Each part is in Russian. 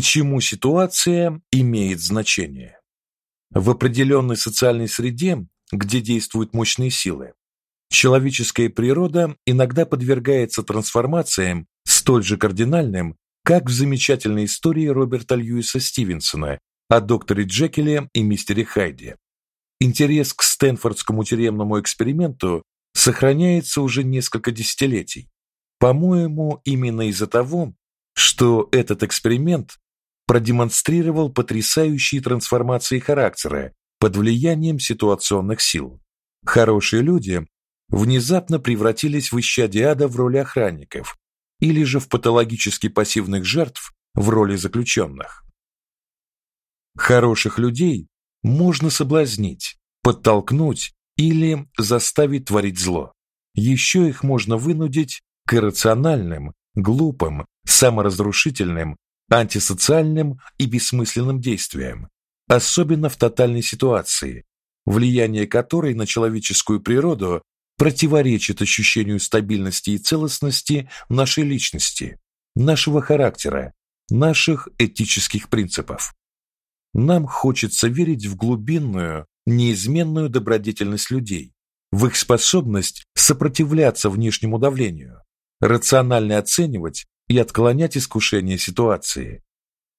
Почему ситуация имеет значение? В определенной социальной среде, где действуют мощные силы, человеческая природа иногда подвергается трансформациям столь же кардинальным, как в замечательной истории Роберта Льюиса Стивенсона о докторе Джекиле и мистере Хайде. Интерес к Стэнфордскому тюремному эксперименту сохраняется уже несколько десятилетий. По-моему, именно из-за того, что этот эксперимент продемонстрировал потрясающие трансформации характера под влиянием ситуационных сил. Хорошие люди внезапно превратились в исчадия в роли охранников или же в патологически пассивных жертв в роли заключенных. Хороших людей можно соблазнить, подтолкнуть или заставить творить зло. Еще их можно вынудить к иррациональным, глупым, саморазрушительным, антисоциальным и бессмысленным действиям, особенно в тотальной ситуации, влияние которой на человеческую природу противоречит ощущению стабильности и целостности нашей личности, нашего характера, наших этических принципов. Нам хочется верить в глубинную, неизменную добродетельность людей, в их способность сопротивляться внешнему давлению, рационально оценивать и отклонять искушения ситуации.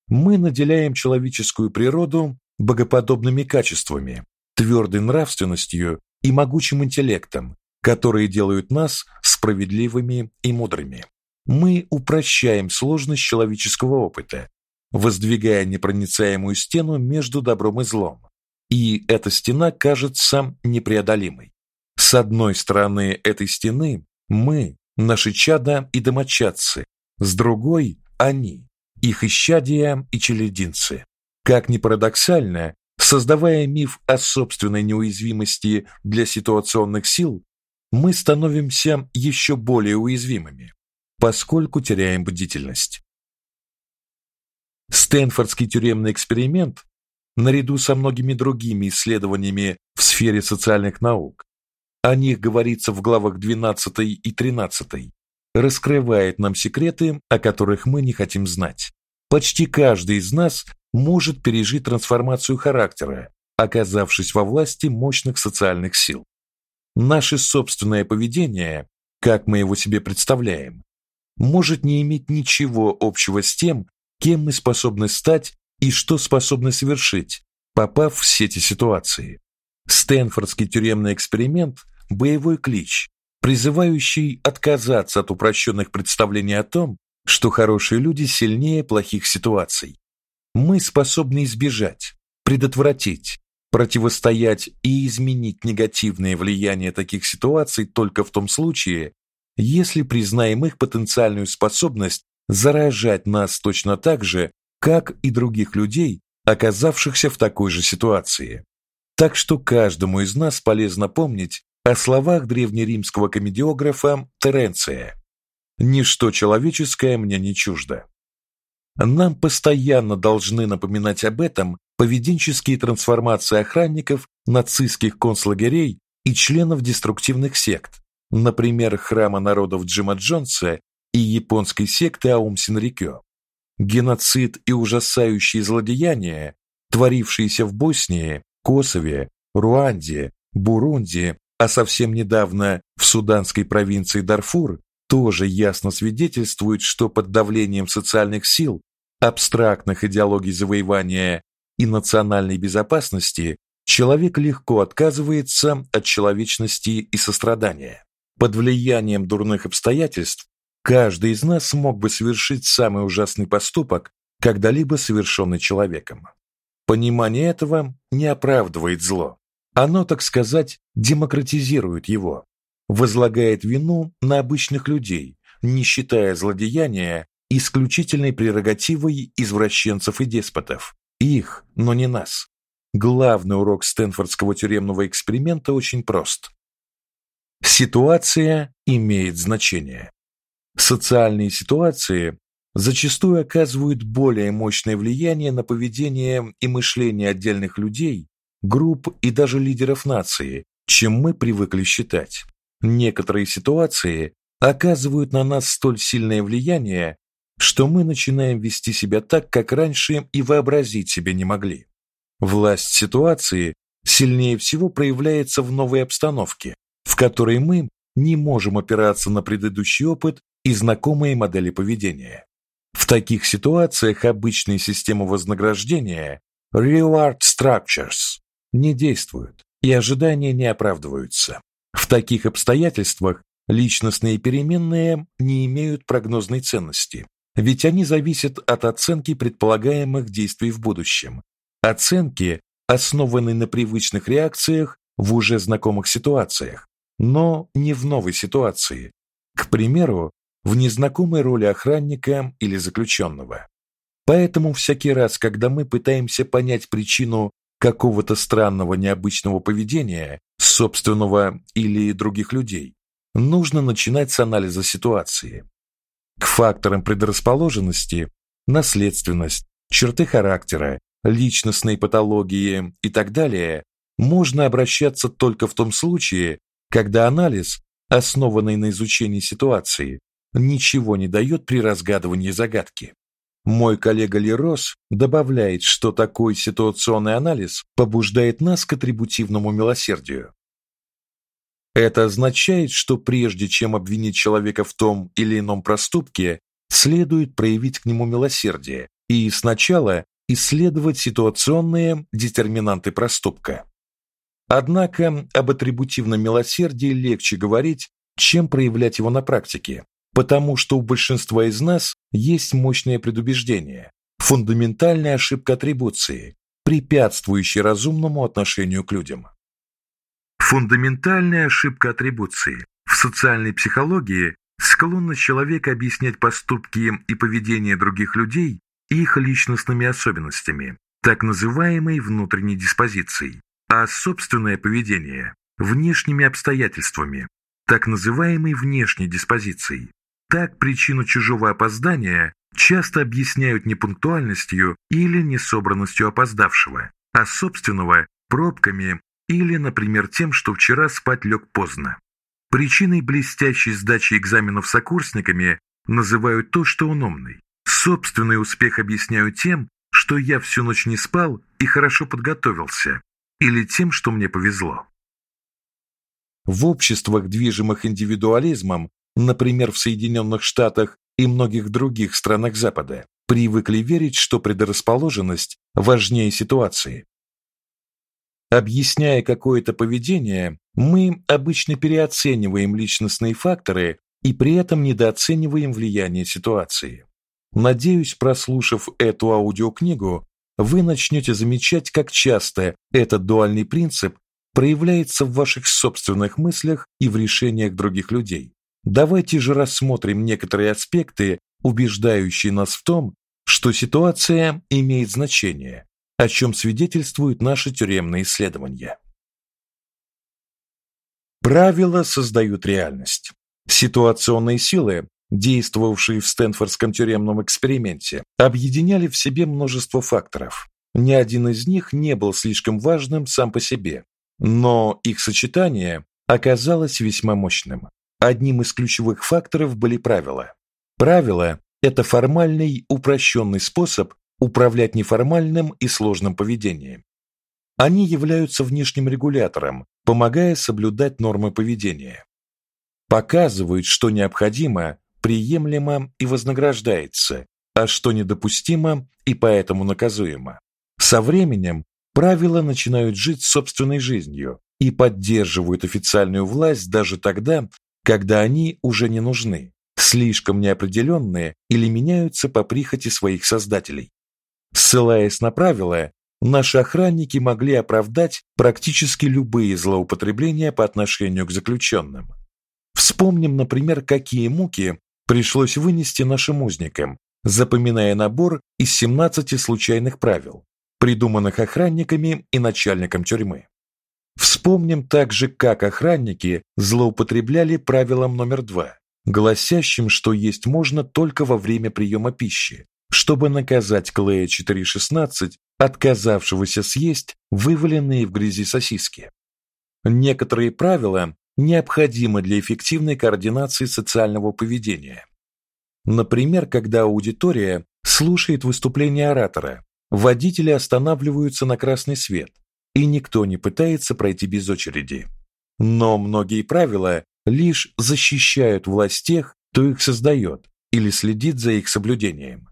Мы наделяем человеческую природу богоподобными качествами, твердой нравственностью и могучим интеллектом, которые делают нас справедливыми и мудрыми. Мы упрощаем сложность человеческого опыта, воздвигая непроницаемую стену между добром и злом. И эта стена кажется непреодолимой. С одной стороны этой стены мы, наши чада и домочадцы, с другой они, их исчадия и челядинцы. Как ни парадоксально, создавая миф о собственной неуязвимости для ситуационных сил, мы становимся еще более уязвимыми, поскольку теряем бдительность. Стэнфордский тюремный эксперимент, наряду со многими другими исследованиями в сфере социальных наук, о них говорится в главах 12 и 13, раскрывает нам секреты, о которых мы не хотим знать. Почти каждый из нас может пережить трансформацию характера, оказавшись во власти мощных социальных сил. Наше собственное поведение, как мы его себе представляем, может не иметь ничего общего с тем, кем мы способны стать и что способны совершить, попав в все эти ситуации. Стэнфордский тюремный эксперимент боевой клич, призывающий отказаться от упрощенных представлений о том, что хорошие люди сильнее плохих ситуаций. Мы способны избежать, предотвратить, противостоять и изменить негативное влияние таких ситуаций только в том случае, если признаем их потенциальную способность заражать нас точно так же, как и других людей, оказавшихся в такой же ситуации. Так что каждому из нас полезно помнить о словах древнеримского комедиографа Теренция. Ничто человеческое мне не чуждо. Нам постоянно должны напоминать об этом поведенческие трансформации охранников нацистских концлагерей и членов деструктивных сект, например, храма народов Джима Джонса и японской секты Аум Синрикё. Геноцид и ужасающие злодеяния, творившиеся в Боснии, Косове, Руанде, Бурунди, а совсем недавно в суданской провинции Дарфур, тоже ясно свидетельствуют, что под давлением социальных сил, абстрактных идеологий завоевания и национальной безопасности человек легко отказывается от человечности и сострадания. Под влиянием дурных обстоятельств Каждый из нас смог бы совершить самый ужасный поступок, когда-либо совершенный человеком. Понимание этого не оправдывает зло. Оно, так сказать, демократизирует его, возлагает вину на обычных людей, не считая злодеяния исключительной прерогативой извращенцев и деспотов. Их, но не нас. Главный урок Стэнфордского тюремного эксперимента очень прост. Ситуация имеет значение. Социальные ситуации зачастую оказывают более мощное влияние на поведение и мышление отдельных людей, групп и даже лидеров нации, чем мы привыкли считать. Некоторые ситуации оказывают на нас столь сильное влияние, что мы начинаем вести себя так, как раньше и вообразить себе не могли. Власть ситуации сильнее всего проявляется в новой обстановке, в которой мы не можем опираться на предыдущий опыт и знакомые модели поведения. В таких ситуациях обычные системы вознаграждения reward structures не действуют, и ожидания не оправдываются. В таких обстоятельствах личностные переменные не имеют прогнозной ценности, ведь они зависят от оценки предполагаемых действий в будущем. Оценки, основанные на привычных реакциях в уже знакомых ситуациях, но не в новой ситуации. К примеру, в незнакомой роли охранника или заключенного. Поэтому всякий раз, когда мы пытаемся понять причину какого-то странного необычного поведения собственного или других людей, нужно начинать с анализа ситуации. К факторам предрасположенности, наследственность, черты характера, личностные патологии и так далее можно обращаться только в том случае, когда анализ, основанный на изучении ситуации, ничего не дает при разгадывании загадки. Мой коллега Лерос добавляет, что такой ситуационный анализ побуждает нас к атрибутивному милосердию. Это означает, что прежде чем обвинить человека в том или ином проступке, следует проявить к нему милосердие и сначала исследовать ситуационные детерминанты проступка. Однако об атрибутивном милосердии легче говорить, чем проявлять его на практике, потому что у большинства из нас есть мощное предубеждение, фундаментальная ошибка атрибуции, препятствующая разумному отношению к людям. Фундаментальная ошибка атрибуции. В социальной психологии склонность человека объяснять поступки и поведение других людей их личностными особенностями, так называемой внутренней диспозицией а собственное поведение внешними обстоятельствами, так называемой внешней диспозицией. Так причину чужого опоздания часто объясняют непунктуальностью или несобранностью опоздавшего, а собственного пробками или, например, тем, что вчера спать лег поздно. Причиной блестящей сдачи экзаменов сокурсниками называют то, что он умный. Собственный успех объясняют тем, что я всю ночь не спал и хорошо подготовился, или тем, что мне повезло. В обществах, движимых индивидуализмом, например, в Соединенных Штатах и многих других странах Запада, привыкли верить, что предрасположенность важнее ситуации. Объясняя какое-то поведение, мы обычно переоцениваем личностные факторы и при этом недооцениваем влияние ситуации. Надеюсь, прослушав эту аудиокнигу, вы начнете замечать, как часто этот дуальный принцип проявляется в ваших собственных мыслях и в решениях других людей. Давайте же рассмотрим некоторые аспекты, убеждающие нас в том, что ситуация имеет значение, о чем свидетельствуют наши тюремные исследования. Правила создают реальность. Ситуационные силы действовавшие в Стэнфордском тюремном эксперименте, объединяли в себе множество факторов. Ни один из них не был слишком важным сам по себе, но их сочетание оказалось весьма мощным. Одним из ключевых факторов были правила. Правила это формальный, упрощенный способ управлять неформальным и сложным поведением. Они являются внешним регулятором, помогая соблюдать нормы поведения. Показывают, что необходимо приемлемо и вознаграждается, а что недопустимо и поэтому наказуемо. Со временем правила начинают жить собственной жизнью и поддерживают официальную власть даже тогда, когда они уже не нужны, слишком неопределенные или меняются по прихоти своих создателей. Ссылаясь на правила, наши охранники могли оправдать практически любые злоупотребления по отношению к заключенным. Вспомним, например, какие муки пришлось вынести нашим узникам, запоминая набор из 17 случайных правил, придуманных охранниками и начальником тюрьмы. Вспомним также, как охранники злоупотребляли правилом номер два, гласящим, что есть можно только во время приема пищи, чтобы наказать Клея 416, отказавшегося съесть вываленные в грязи сосиски. Некоторые правила необходимы для эффективной координации социального поведения. Например, когда аудитория слушает выступление оратора, водители останавливаются на красный свет, и никто не пытается пройти без очереди. Но многие правила лишь защищают власть тех, кто их создает или следит за их соблюдением.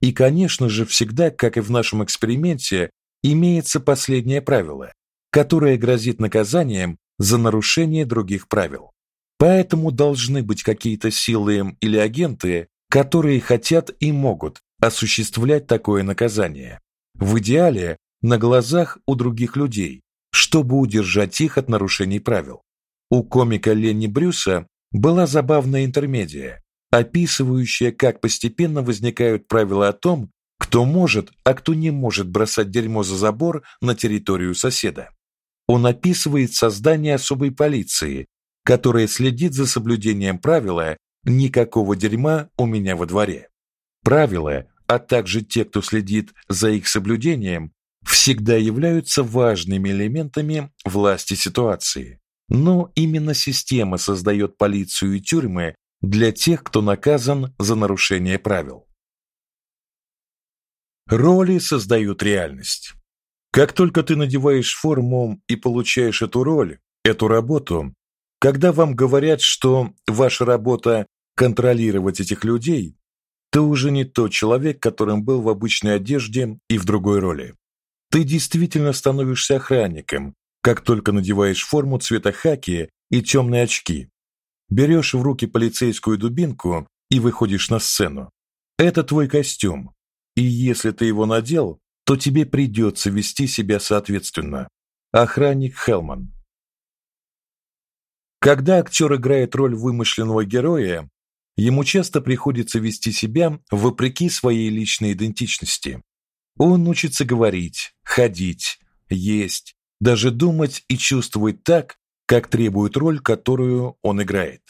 И, конечно же, всегда, как и в нашем эксперименте, имеется последнее правило, которое грозит наказанием за нарушение других правил. Поэтому должны быть какие-то силы или агенты, которые хотят и могут осуществлять такое наказание. В идеале на глазах у других людей, чтобы удержать их от нарушений правил. У комика Ленни Брюса была забавная интермедия, описывающая, как постепенно возникают правила о том, кто может, а кто не может бросать дерьмо за забор на территорию соседа. Он описывает создание особой полиции, которая следит за соблюдением правила никакого дерьма у меня во дворе. Правила, а также те, кто следит за их соблюдением, всегда являются важными элементами власти ситуации. Но именно система создает полицию и тюрьмы для тех, кто наказан за нарушение правил. Роли создают реальность. Как только ты надеваешь форму и получаешь эту роль, эту работу, когда вам говорят, что ваша работа контролировать этих людей, ты уже не тот человек, которым был в обычной одежде и в другой роли. Ты действительно становишься охранником, как только надеваешь форму цвета хаки и темные очки. Берешь в руки полицейскую дубинку и выходишь на сцену. Это твой костюм. И если ты его надел, то тебе придется вести себя соответственно. Охранник Хелман. Когда актер играет роль вымышленного героя, ему часто приходится вести себя вопреки своей личной идентичности. Он учится говорить, ходить, есть, даже думать и чувствовать так, как требует роль, которую он играет.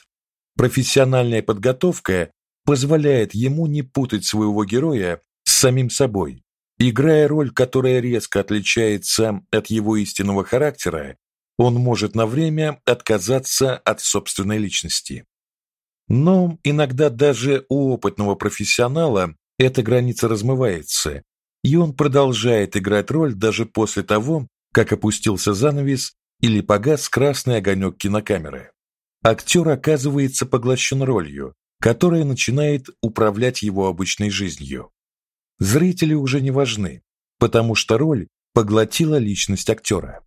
Профессиональная подготовка позволяет ему не путать своего героя с самим собой. Играя роль, которая резко отличается от его истинного характера, он может на время отказаться от собственной личности. Но иногда даже у опытного профессионала эта граница размывается, и он продолжает играть роль даже после того, как опустился занавес или погас красный огонек кинокамеры. Актер оказывается поглощен ролью, которая начинает управлять его обычной жизнью. Зрители уже не важны, потому что роль поглотила личность актера.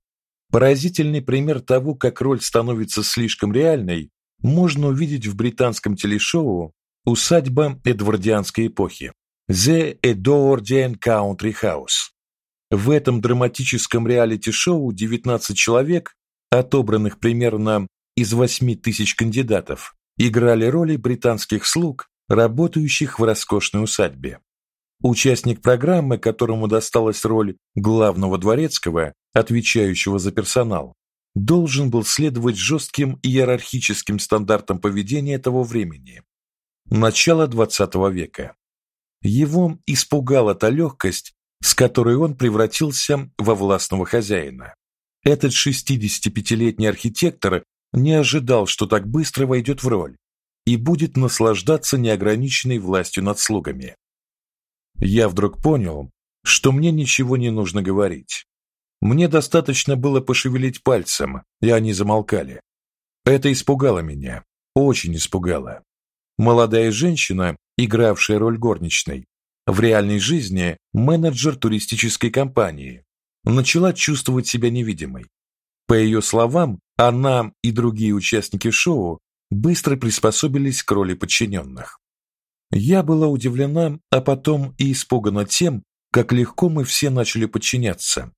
Поразительный пример того, как роль становится слишком реальной, можно увидеть в британском телешоу Усадьба эдвардианской эпохи The Edwardian Country House. В этом драматическом реалити-шоу 19 человек, отобранных примерно из 8 тысяч кандидатов, играли роли британских слуг, работающих в роскошной усадьбе. Участник программы, которому досталась роль главного дворецкого, отвечающего за персонал, должен был следовать жестким иерархическим стандартам поведения того времени. Начало XX века. Его испугала та легкость, с которой он превратился во властного хозяина. Этот 65-летний архитектор не ожидал, что так быстро войдет в роль и будет наслаждаться неограниченной властью над слугами. Я вдруг понял, что мне ничего не нужно говорить. Мне достаточно было пошевелить пальцем, и они замолкали. Это испугало меня, очень испугало. Молодая женщина, игравшая роль горничной, в реальной жизни менеджер туристической компании, начала чувствовать себя невидимой. По ее словам, она и другие участники шоу быстро приспособились к роли подчиненных. Я была удивлена, а потом и испугана тем, как легко мы все начали подчиняться.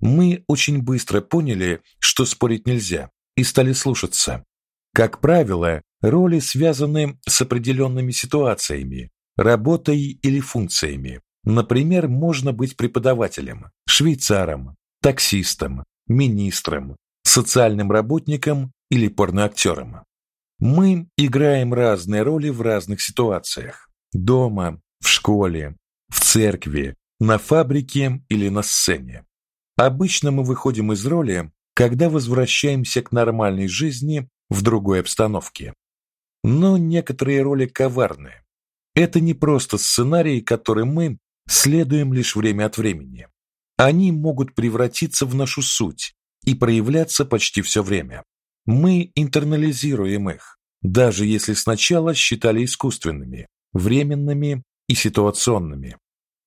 Мы очень быстро поняли, что спорить нельзя, и стали слушаться. Как правило, роли связаны с определенными ситуациями, работой или функциями. Например, можно быть преподавателем, швейцаром, таксистом, министром, социальным работником или порноактером. Мы играем разные роли в разных ситуациях: дома, в школе, в церкви, на фабрике или на сцене. Обычно мы выходим из роли, когда возвращаемся к нормальной жизни в другой обстановке. Но некоторые роли коварны. это не просто сценарии, которым мы следуем лишь время от времени. Они могут превратиться в нашу суть и проявляться почти все время. Мы интернализируем их, даже если сначала считали искусственными, временными и ситуационными.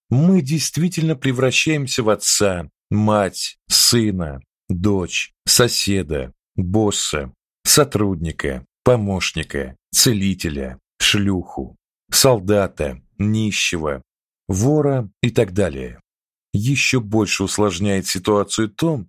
Мы действительно превращаемся в отца, мать, сына, дочь, соседа, босса, сотрудника, помощника, целителя, шлюху, солдата, нищего, вора и так далее. Еще больше усложняет ситуацию то,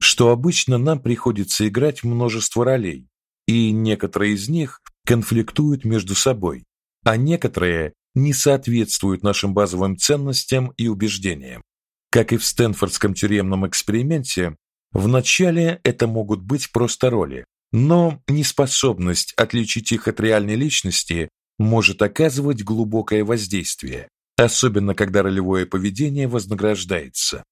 что обычно нам приходится играть множество ролей, и некоторые из них конфликтуют между собой, а некоторые не соответствуют нашим базовым ценностям и убеждениям. Как и в Стэнфордском тюремном эксперименте, вначале это могут быть просто роли, но неспособность отличить их от реальной личности может оказывать глубокое воздействие, особенно когда ролевое поведение вознаграждается.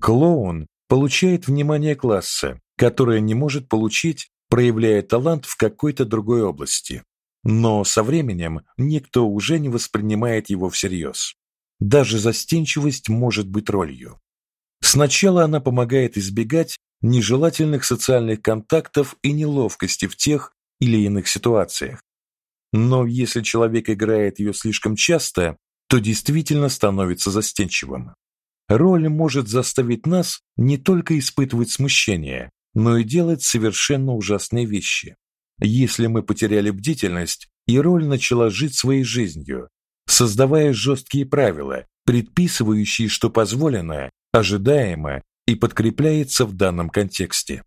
Клоун получает внимание класса, которое не может получить, проявляя талант в какой-то другой области. Но со временем никто уже не воспринимает его всерьез. Даже застенчивость может быть ролью. Сначала она помогает избегать нежелательных социальных контактов и неловкости в тех или иных ситуациях. Но если человек играет ее слишком часто, то действительно становится застенчивым. Роль может заставить нас не только испытывать смущение, но и делать совершенно ужасные вещи. Если мы потеряли бдительность, и роль начала жить своей жизнью, создавая жесткие правила, предписывающие, что позволено, ожидаемо и подкрепляется в данном контексте.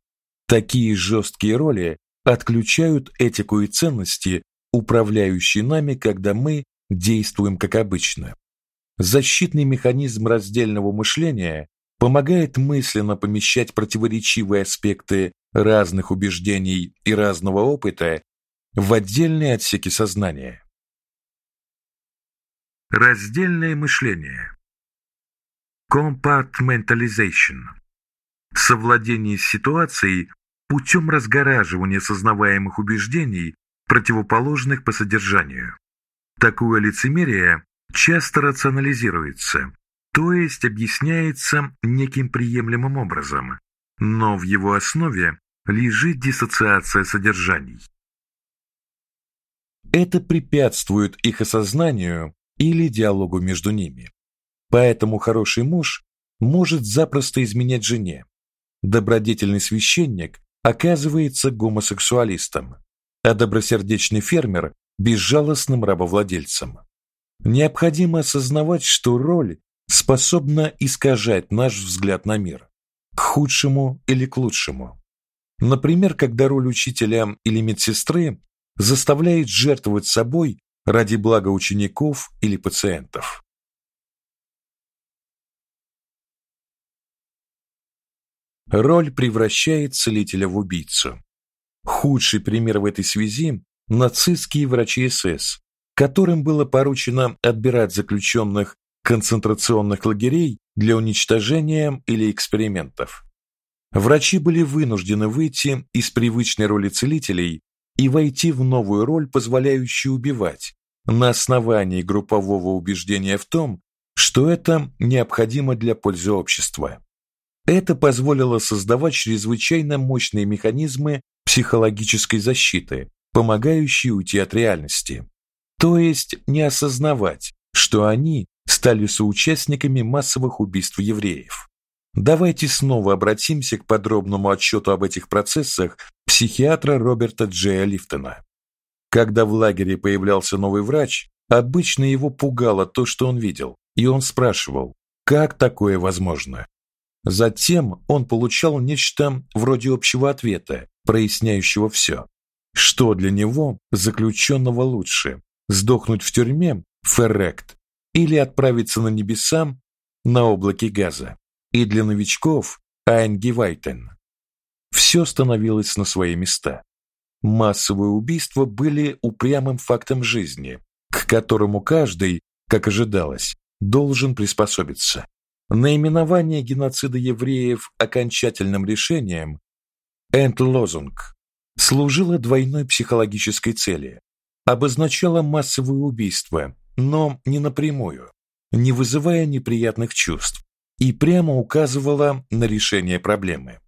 Такие жесткие роли отключают этику и ценности, управляющие нами, когда мы действуем как обычно. Защитный механизм раздельного мышления помогает мысленно помещать противоречивые аспекты разных убеждений и разного опыта в отдельные отсеки сознания. Раздельное мышление. Compartmentalization. Совладение с ситуацией путем разгораживания сознаваемых убеждений, противоположных по содержанию. Такое лицемерие часто рационализируется, то есть объясняется неким приемлемым образом, но в его основе лежит диссоциация содержаний. Это препятствует их осознанию или диалогу между ними. Поэтому хороший муж может запросто изменять жене. Добродетельный священник оказывается гомосексуалистом, а добросердечный фермер безжалостным рабовладельцем. Необходимо осознавать, что роль способна искажать наш взгляд на мир, к худшему или к лучшему. Например, когда роль учителя или медсестры заставляет жертвовать собой ради блага учеников или пациентов. Роль превращает целителя в убийцу. Худший пример в этой связи нацистские врачи СС, которым было поручено отбирать заключенных концентрационных лагерей для уничтожения или экспериментов. Врачи были вынуждены выйти из привычной роли целителей и войти в новую роль, позволяющую убивать, на основании группового убеждения в том, что это необходимо для пользы общества. Это позволило создавать чрезвычайно мощные механизмы психологической защиты, помогающие уйти от реальности. То есть не осознавать, что они стали соучастниками массовых убийств евреев. Давайте снова обратимся к подробному отчету об этих процессах психиатра Роберта Джея Лифтона. Когда в лагере появлялся новый врач, обычно его пугало то, что он видел, и он спрашивал: "Как такое возможно?" Затем он получал нечто вроде общего ответа, проясняющего все. Что для него заключенного лучше: сдохнуть в тюрьме, феррект, или отправиться на небеса на облаке газа? И для новичков Айнгевайтен. Все становилось на свои места. Массовые убийства были упрямым фактом жизни, к которому каждый, как ожидалось, должен приспособиться. Наименование геноцида евреев окончательным решением Эндлозунг служило двойной психологической цели. Обозначало массовые убийства, но не напрямую, не вызывая неприятных чувств, и прямо указывала на решение проблемы.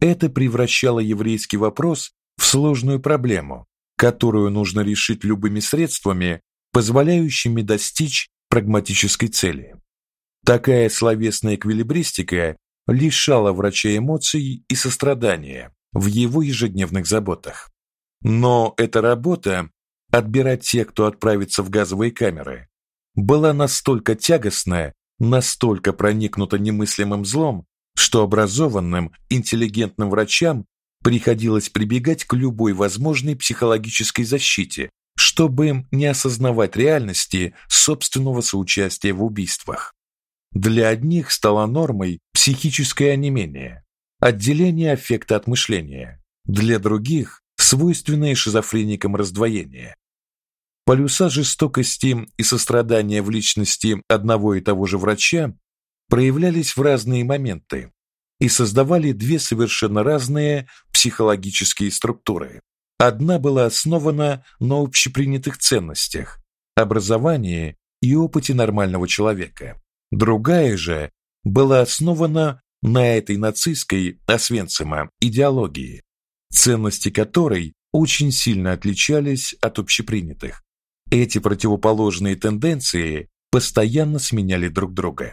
Это превращало еврейский вопрос в сложную проблему, которую нужно решить любыми средствами, позволяющими достичь прагматической цели. Такая словесная эквилибристика лишала врача эмоций и сострадания в его ежедневных заботах. Но эта работа отбирать тех, кто отправится в газовые камеры, была настолько тягостная, настолько проникнута немыслимым злом, что образованным, интеллигентным врачам приходилось прибегать к любой возможной психологической защите, чтобы не осознавать реальности собственного соучастия в убийствах. Для одних стало нормой психическое онемение, отделение аффекта от мышления. Для других свойственное шизофреникам раздвоение. Полюса жестокости и сострадания в личности одного и того же врача проявлялись в разные моменты и создавали две совершенно разные психологические структуры. Одна была основана на общепринятых ценностях, образовании и опыте нормального человека. Другая же была основана на этой нацистской Освенцима идеологии, ценности которой очень сильно отличались от общепринятых. Эти противоположные тенденции постоянно сменяли друг друга.